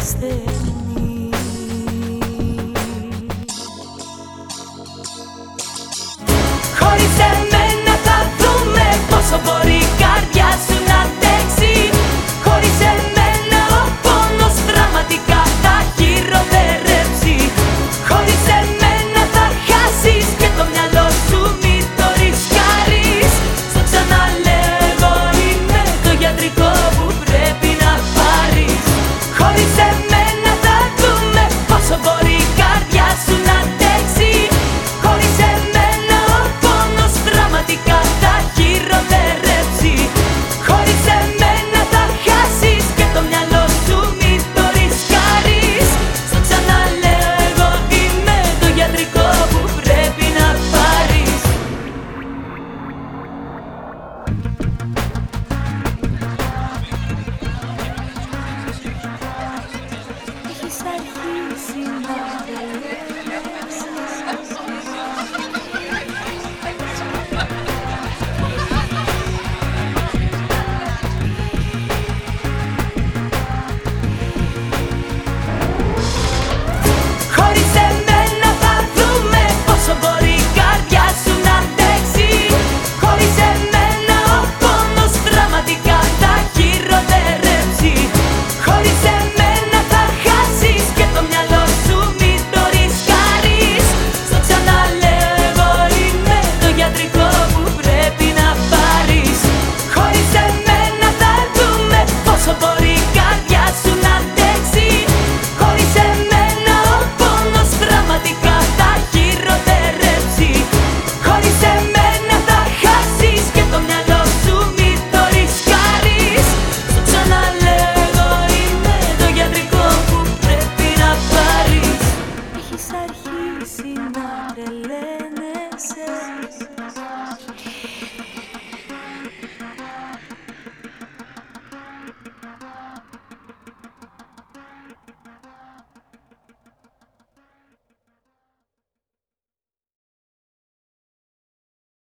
this?